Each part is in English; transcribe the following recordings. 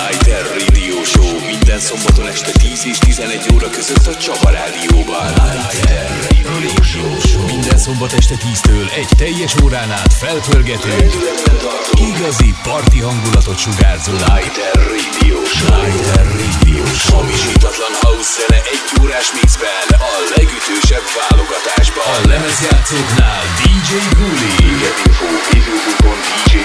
Lighter Radio Show Minden szombaton este 10 és 11 óra között a Csaba Rádióban Lighter Radio Show Minden szombat este 10-től egy teljes órán át felpörgető Igazi parti hangulatot sugárzó Lighter Radio Show Lighter Radio Show Hamisítatlan house zene egy órás mixben A legütősebb válogatásban A lemezjátszóknál DJ Guli info www.dj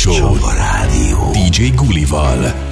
Show. Show Radio. DJ Gulival.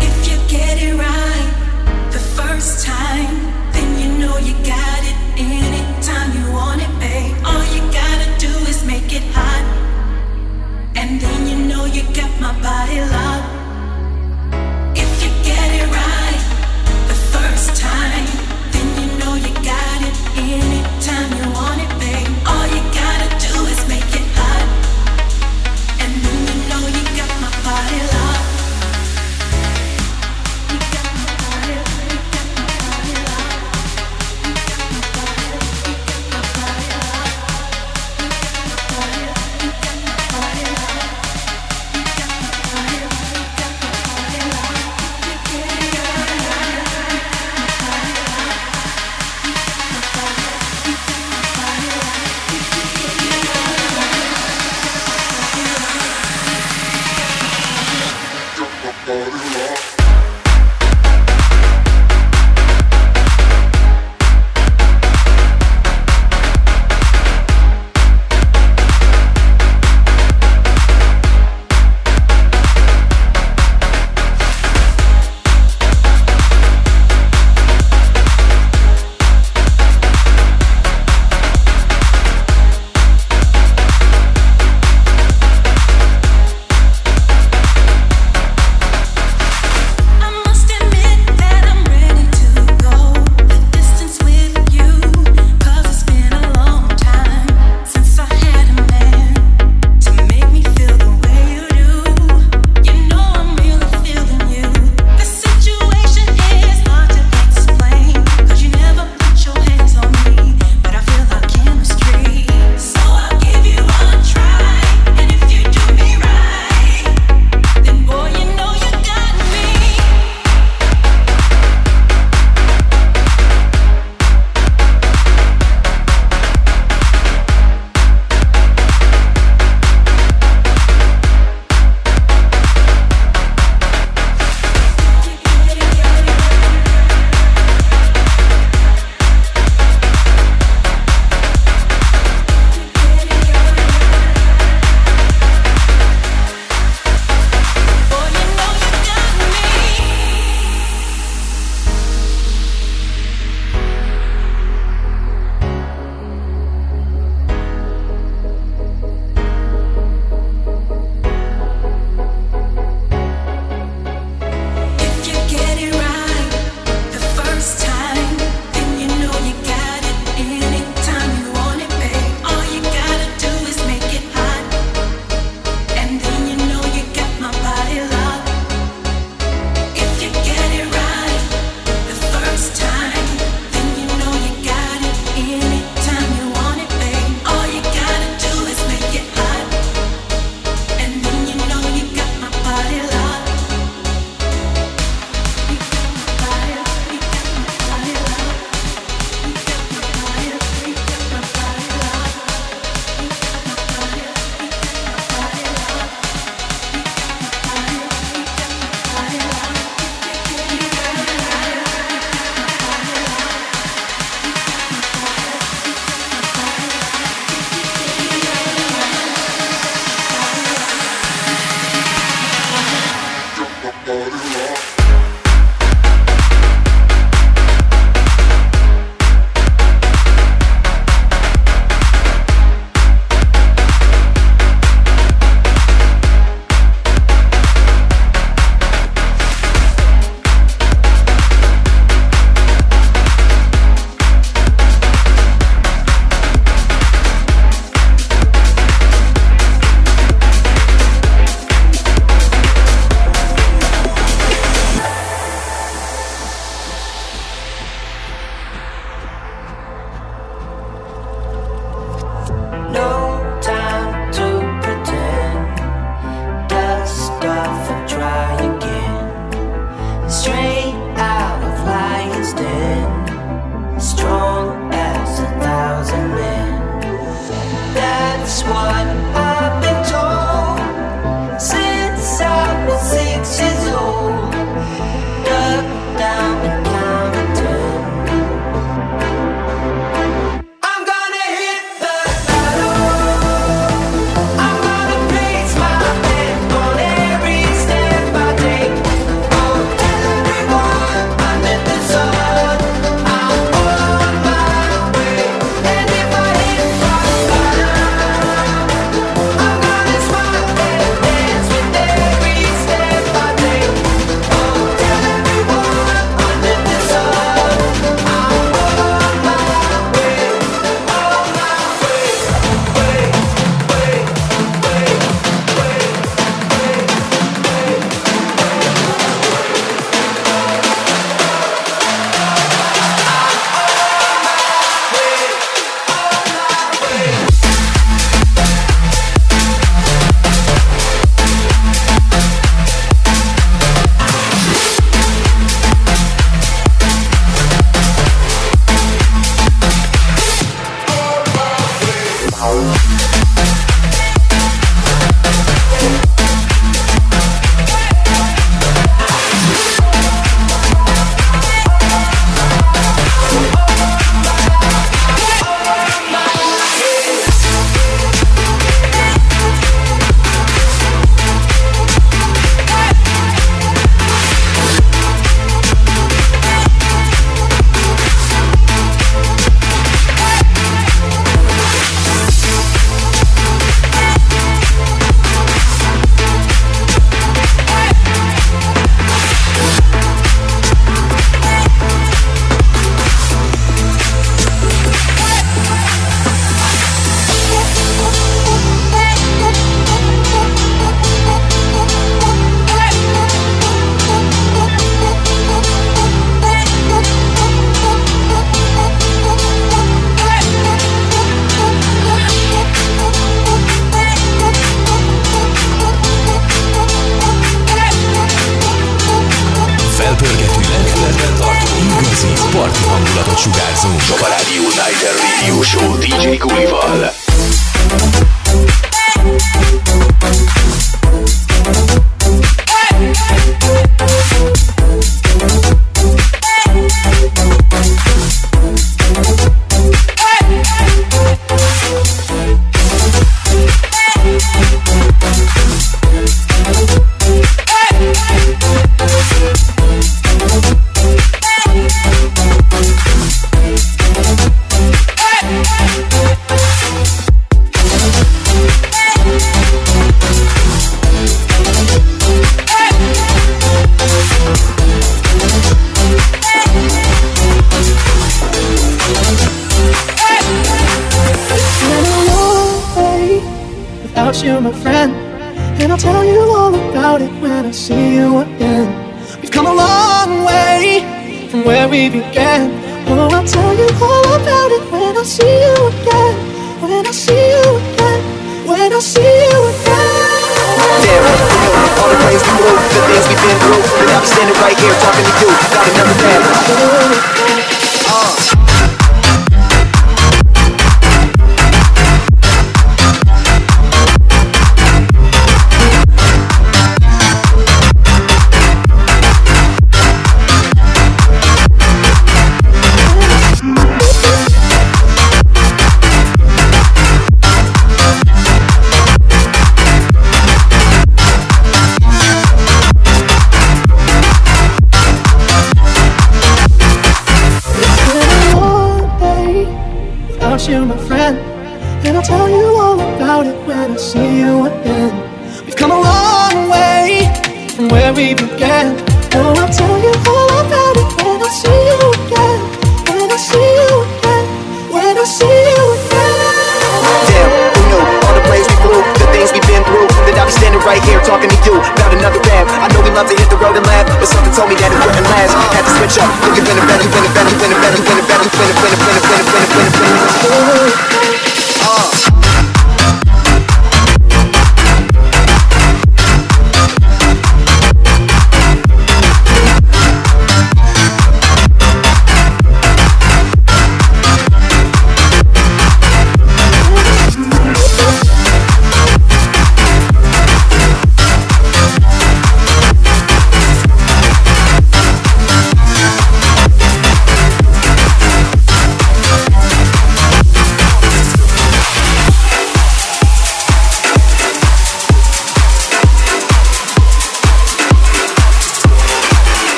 here talking to you about another rap. I know we love to hit the road and laugh, but something told me that it wouldn't last. Had to switch up, looking for the better, for the better, for the better, for the better, for the better, for the better, for the better, for the better.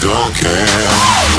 don't care.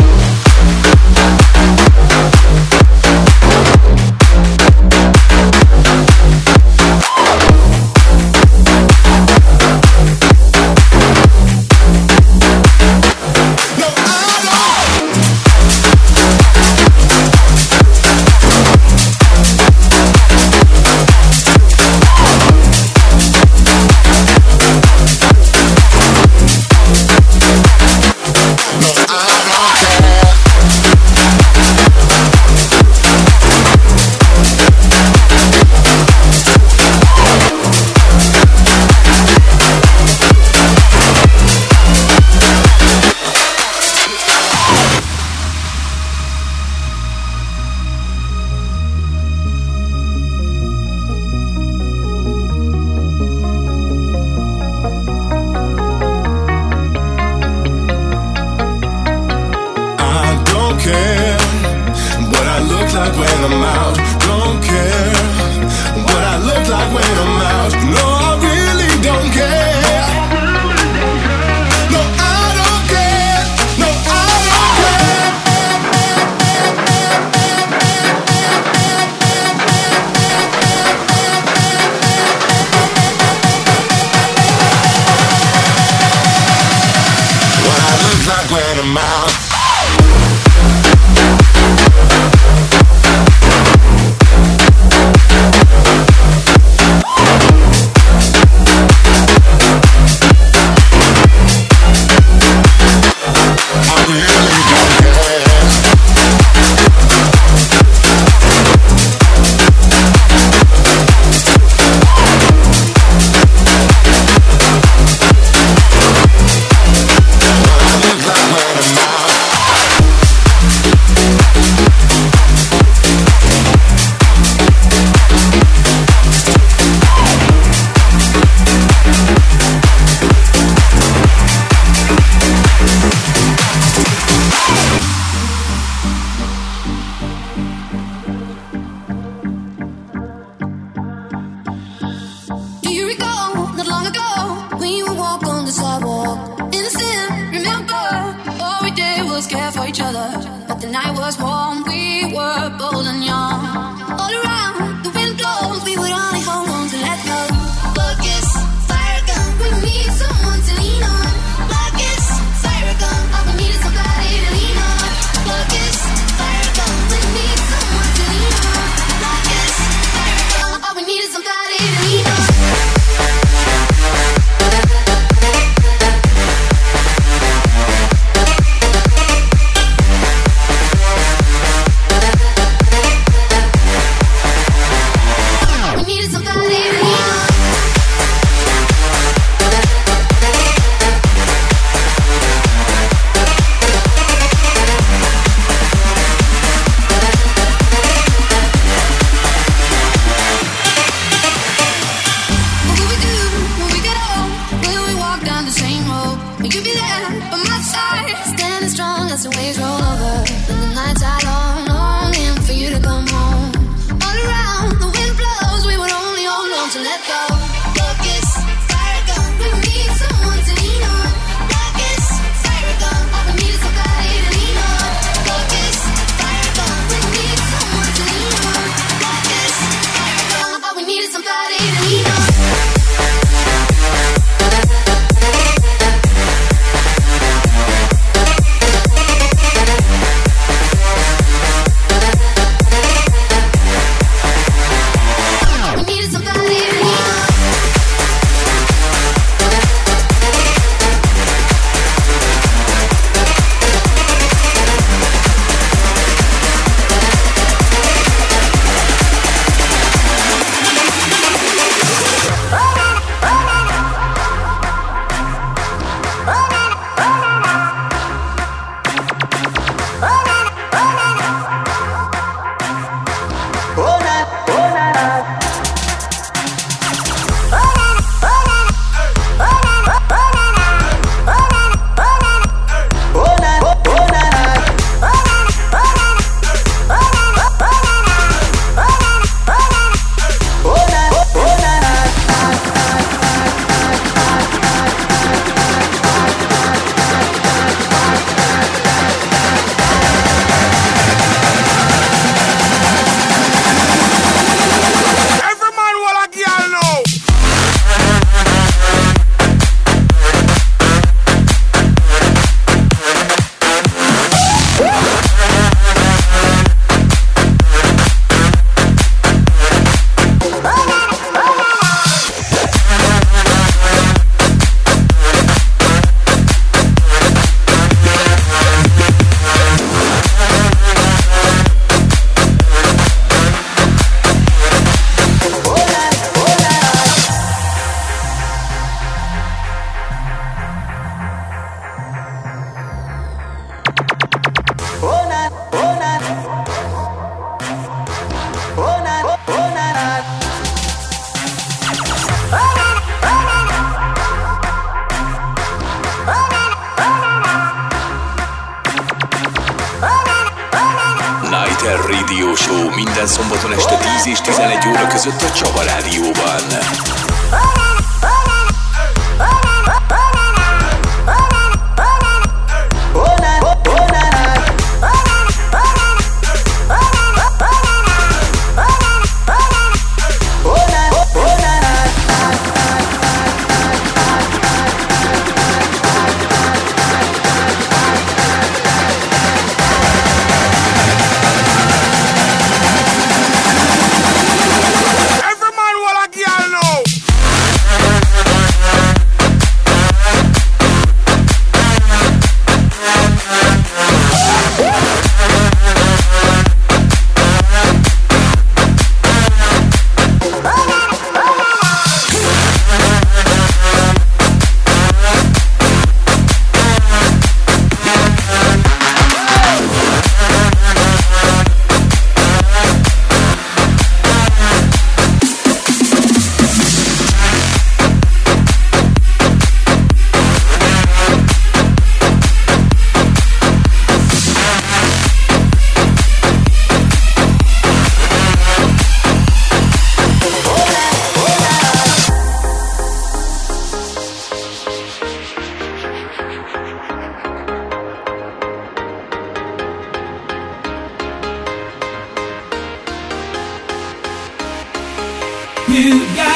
you got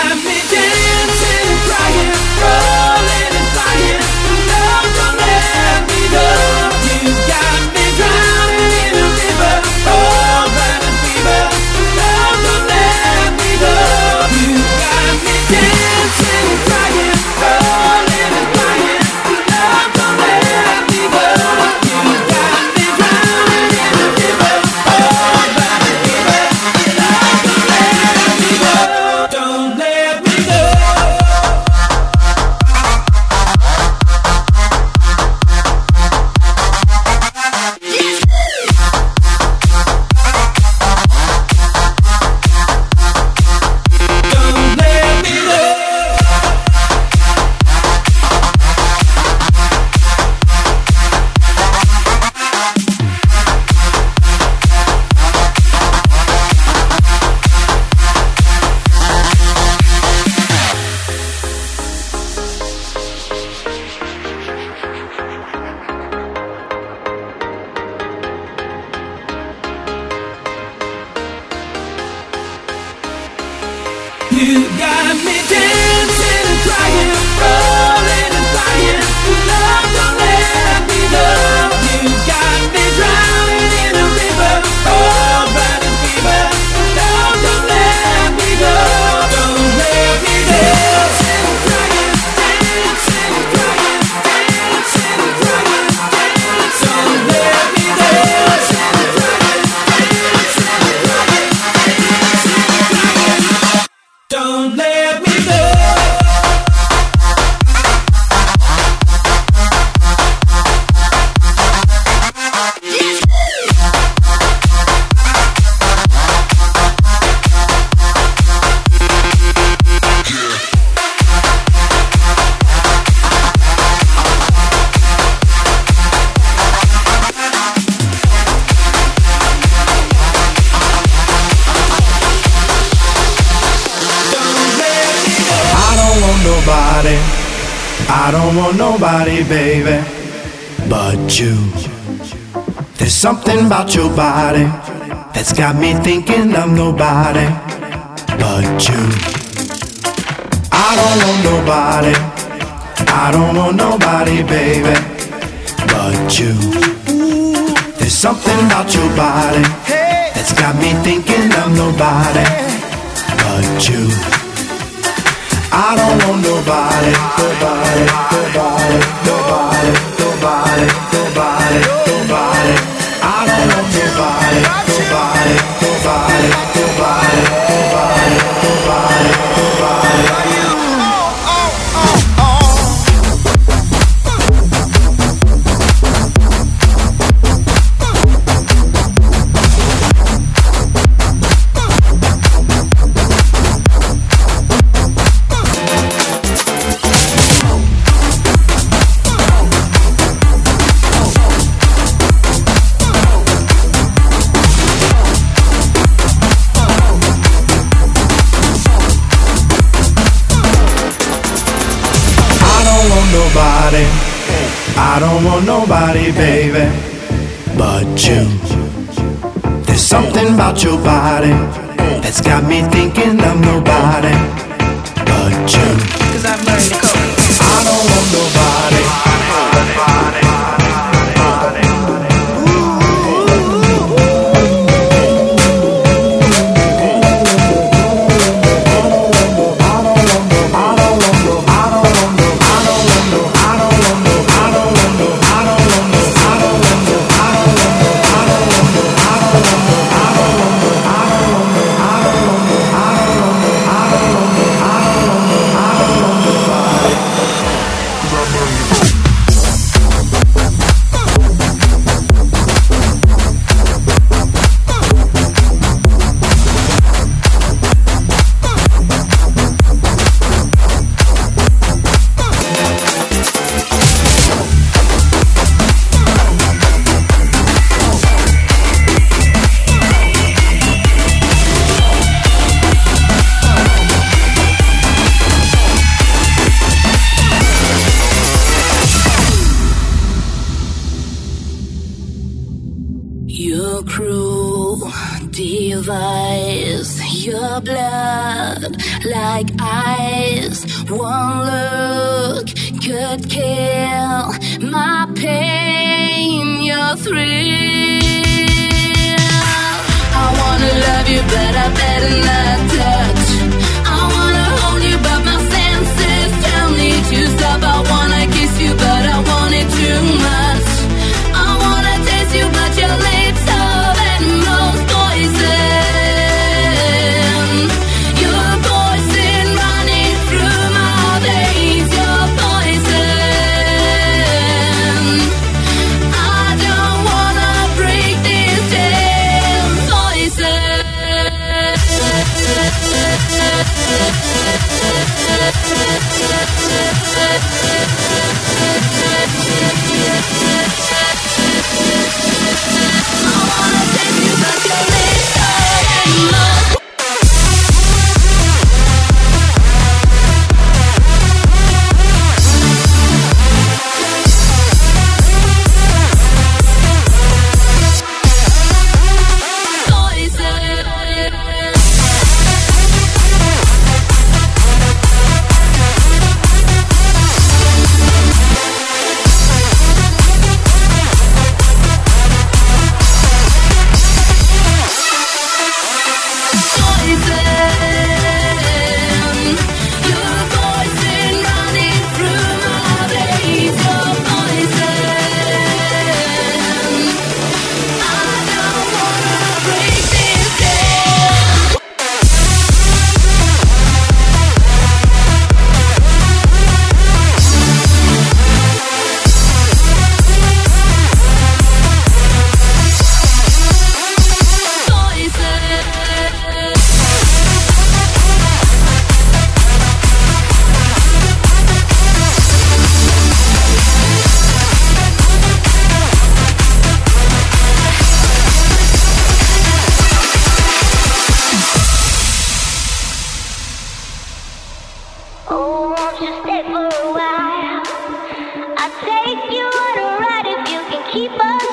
don't let Something about your body that's got me thinking of nobody but you. I don't want nobody, I don't want nobody, baby, but you. There's something about your body that's got me thinking of nobody but you. I don't want nobody, nobody, nobody, nobody, nobody, nobody, nobody. Nobody, nobody, nobody, nobody, nobody, nobody. Lighter nobody. I don't want nobody, baby, but you. There's something about your body that's got me thinking of nobody but you. Cause I've learned to cope. I don't want nobody. Bye.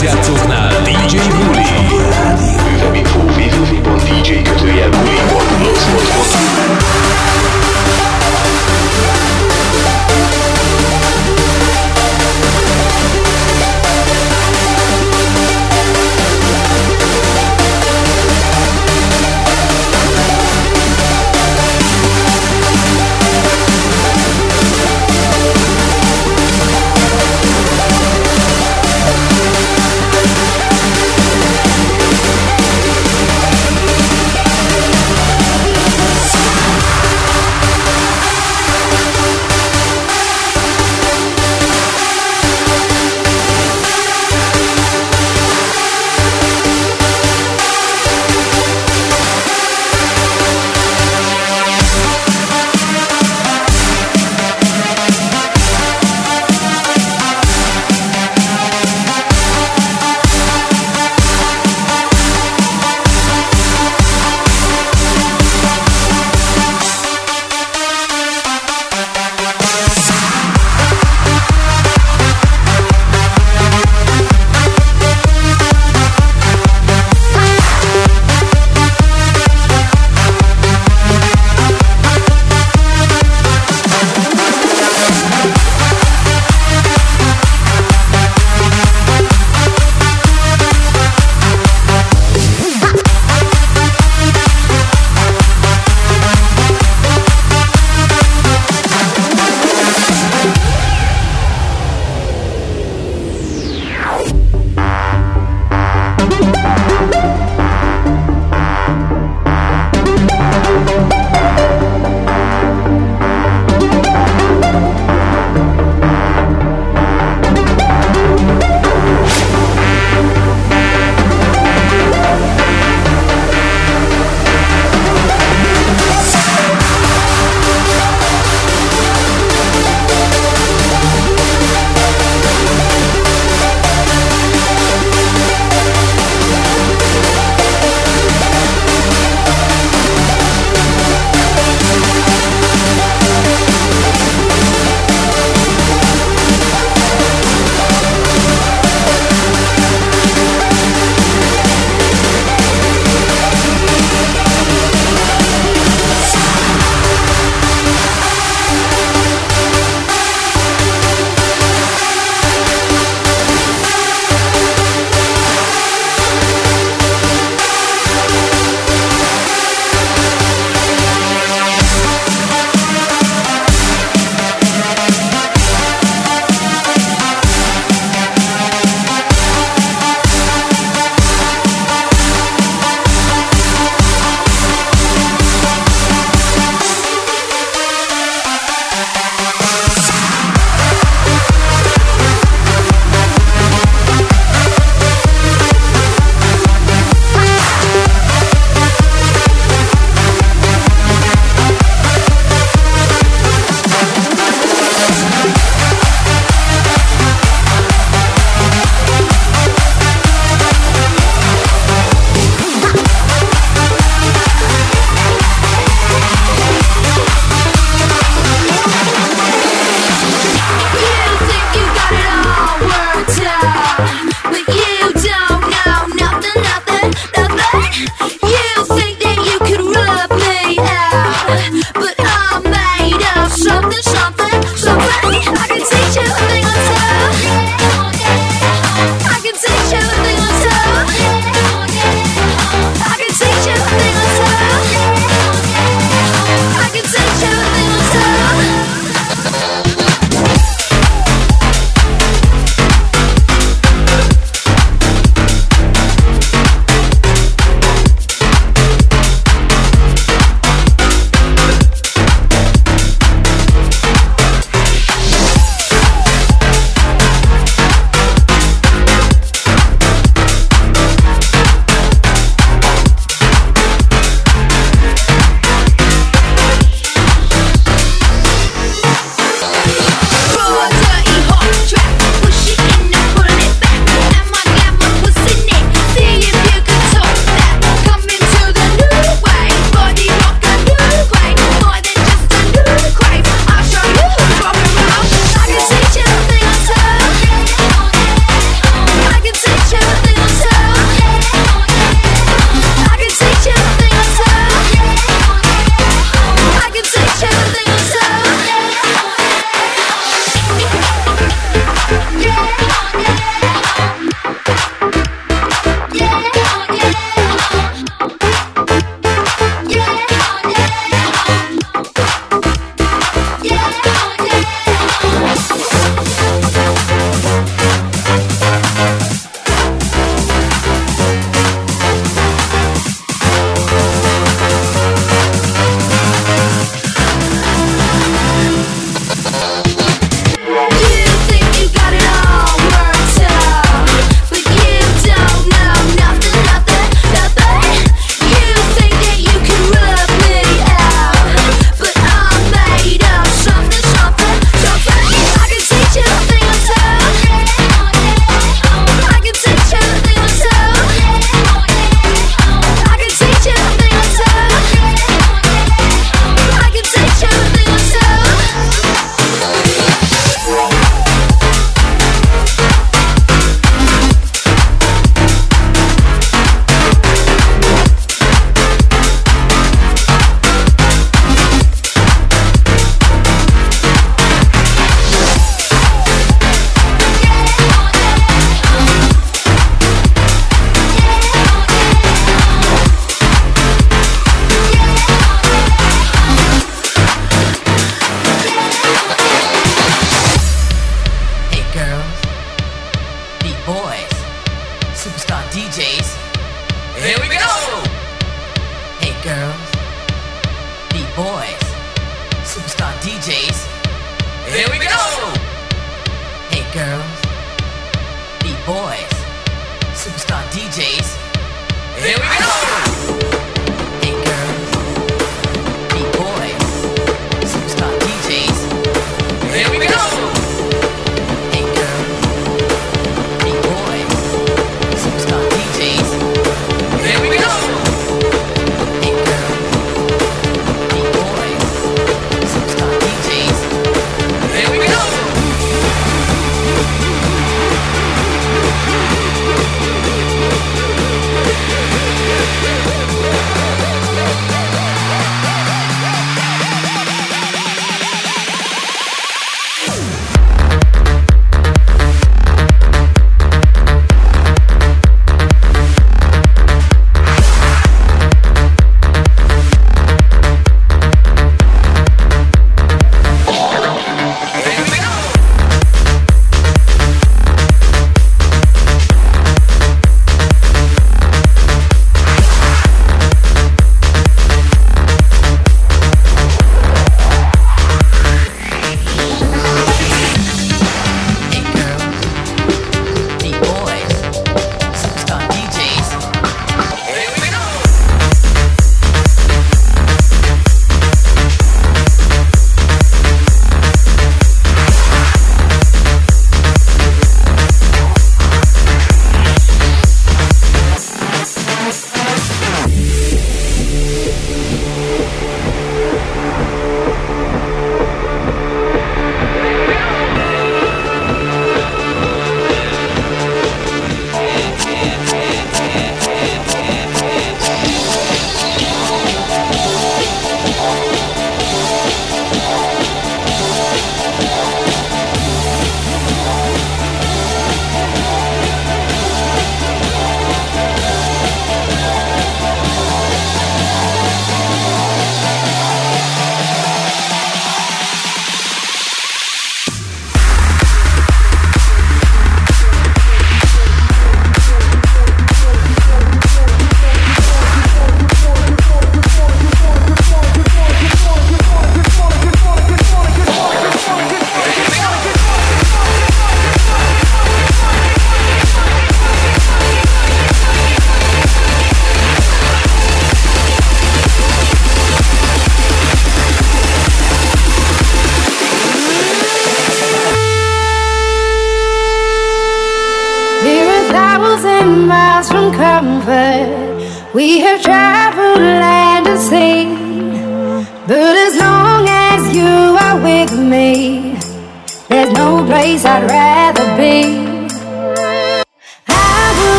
resgatou.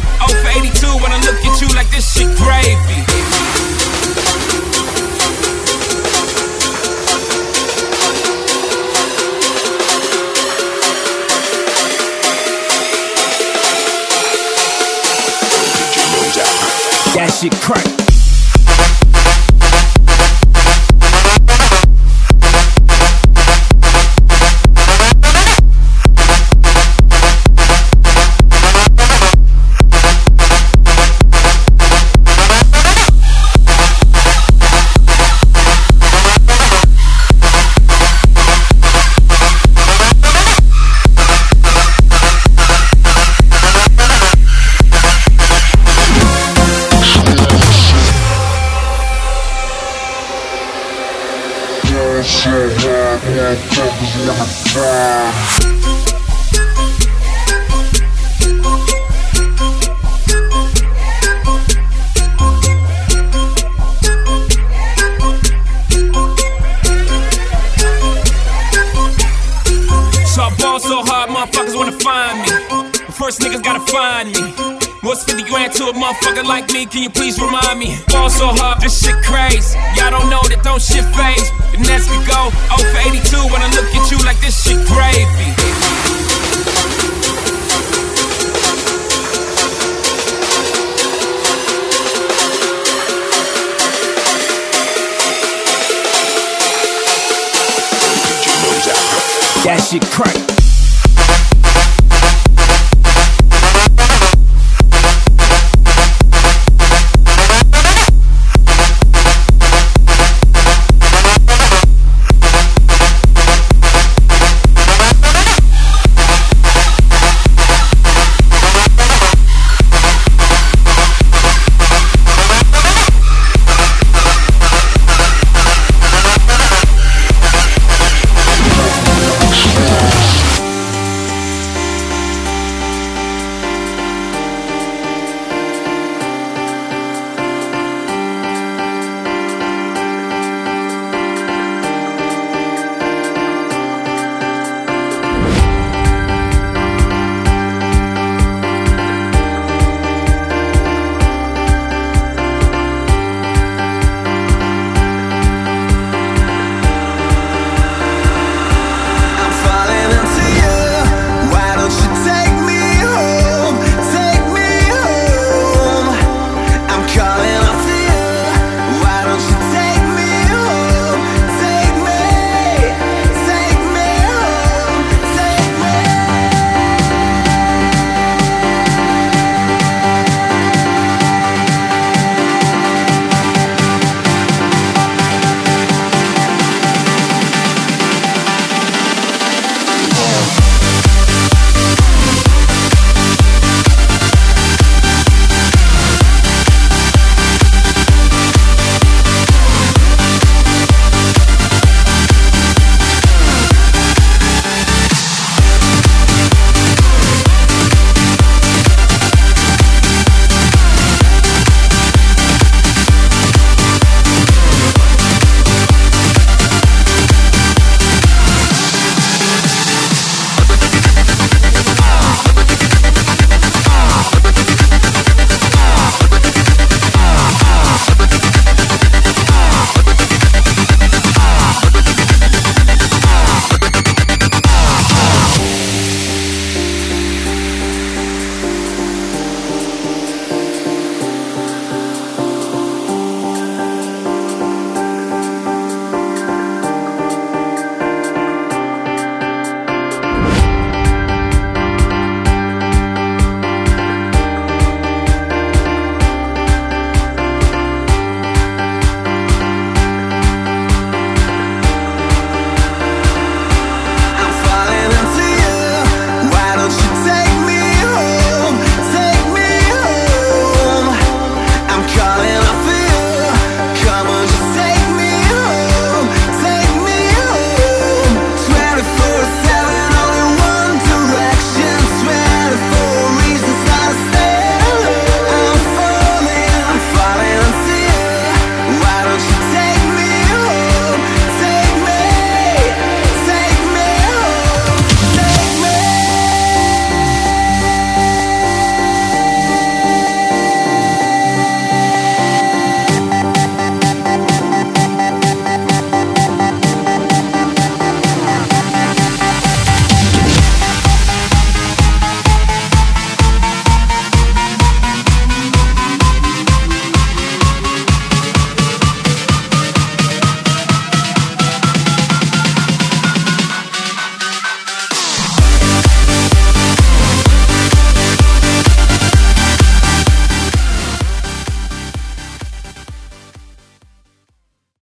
Could